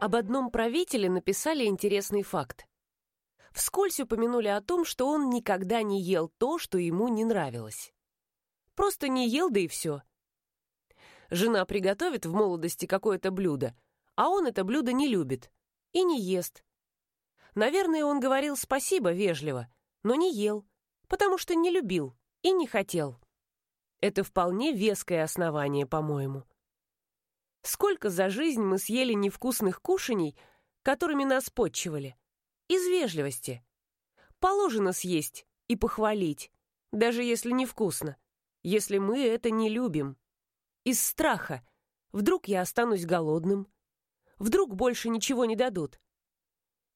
Об одном правителе написали интересный факт. Вскользь упомянули о том, что он никогда не ел то, что ему не нравилось. Просто не ел, да и все. Жена приготовит в молодости какое-то блюдо, а он это блюдо не любит и не ест. Наверное, он говорил спасибо вежливо, но не ел, потому что не любил и не хотел. Это вполне веское основание, по-моему. Сколько за жизнь мы съели невкусных кушаний, которыми нас подчивали? Из вежливости. Положено съесть и похвалить, даже если невкусно, если мы это не любим. Из страха. Вдруг я останусь голодным. Вдруг больше ничего не дадут.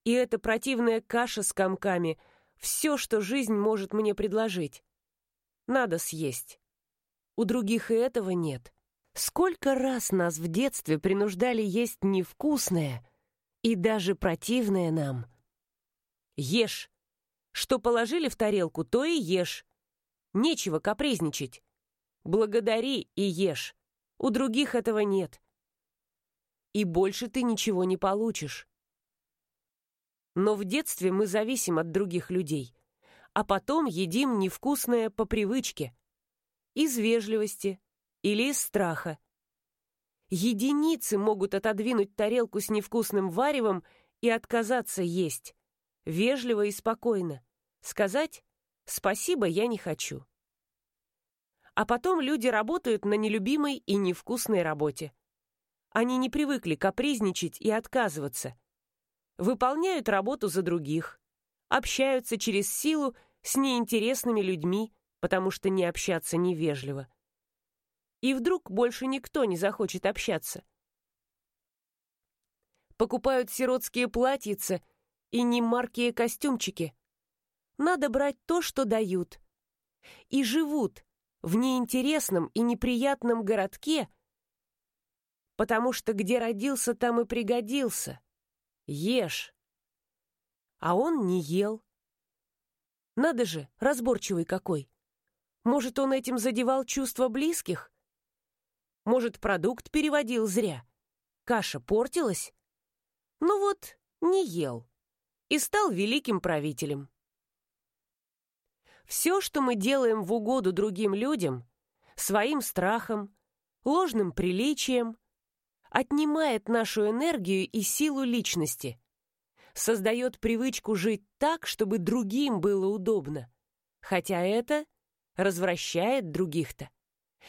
И эта противная каша с комками — все, что жизнь может мне предложить. Надо съесть. У других и этого нет. Сколько раз нас в детстве принуждали есть невкусное и даже противное нам. Ешь. Что положили в тарелку, то и ешь. Нечего капризничать. Благодари и ешь. У других этого нет. И больше ты ничего не получишь. Но в детстве мы зависим от других людей, а потом едим невкусное по привычке. Из вежливости, или из страха. Единицы могут отодвинуть тарелку с невкусным варевом и отказаться есть, вежливо и спокойно, сказать «спасибо, я не хочу». А потом люди работают на нелюбимой и невкусной работе. Они не привыкли капризничать и отказываться. Выполняют работу за других, общаются через силу с неинтересными людьми, потому что не общаться невежливо и вдруг больше никто не захочет общаться. Покупают сиротские платьица и немаркие костюмчики. Надо брать то, что дают. И живут в неинтересном и неприятном городке, потому что где родился, там и пригодился. Ешь. А он не ел. Надо же, разборчивый какой. Может, он этим задевал чувства близких? Может, продукт переводил зря? Каша портилась? Ну вот, не ел. И стал великим правителем. Все, что мы делаем в угоду другим людям, своим страхом, ложным приличием, отнимает нашу энергию и силу личности, создает привычку жить так, чтобы другим было удобно, хотя это развращает других-то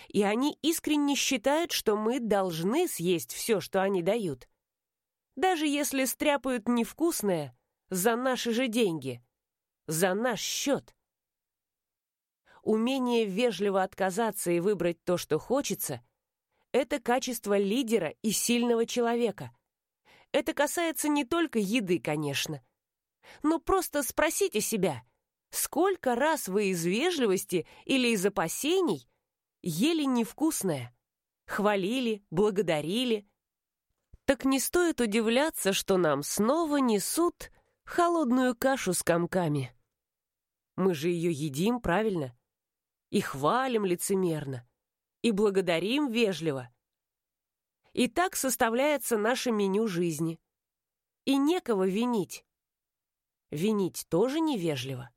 и они искренне считают, что мы должны съесть все, что они дают. Даже если стряпают невкусное за наши же деньги, за наш счет. Умение вежливо отказаться и выбрать то, что хочется, это качество лидера и сильного человека. Это касается не только еды, конечно. Но просто спросите себя, сколько раз вы из вежливости или из опасений – ели невкусное, хвалили, благодарили. Так не стоит удивляться, что нам снова несут холодную кашу с комками. Мы же ее едим, правильно? И хвалим лицемерно, и благодарим вежливо. И так составляется наше меню жизни. И некого винить. Винить тоже невежливо.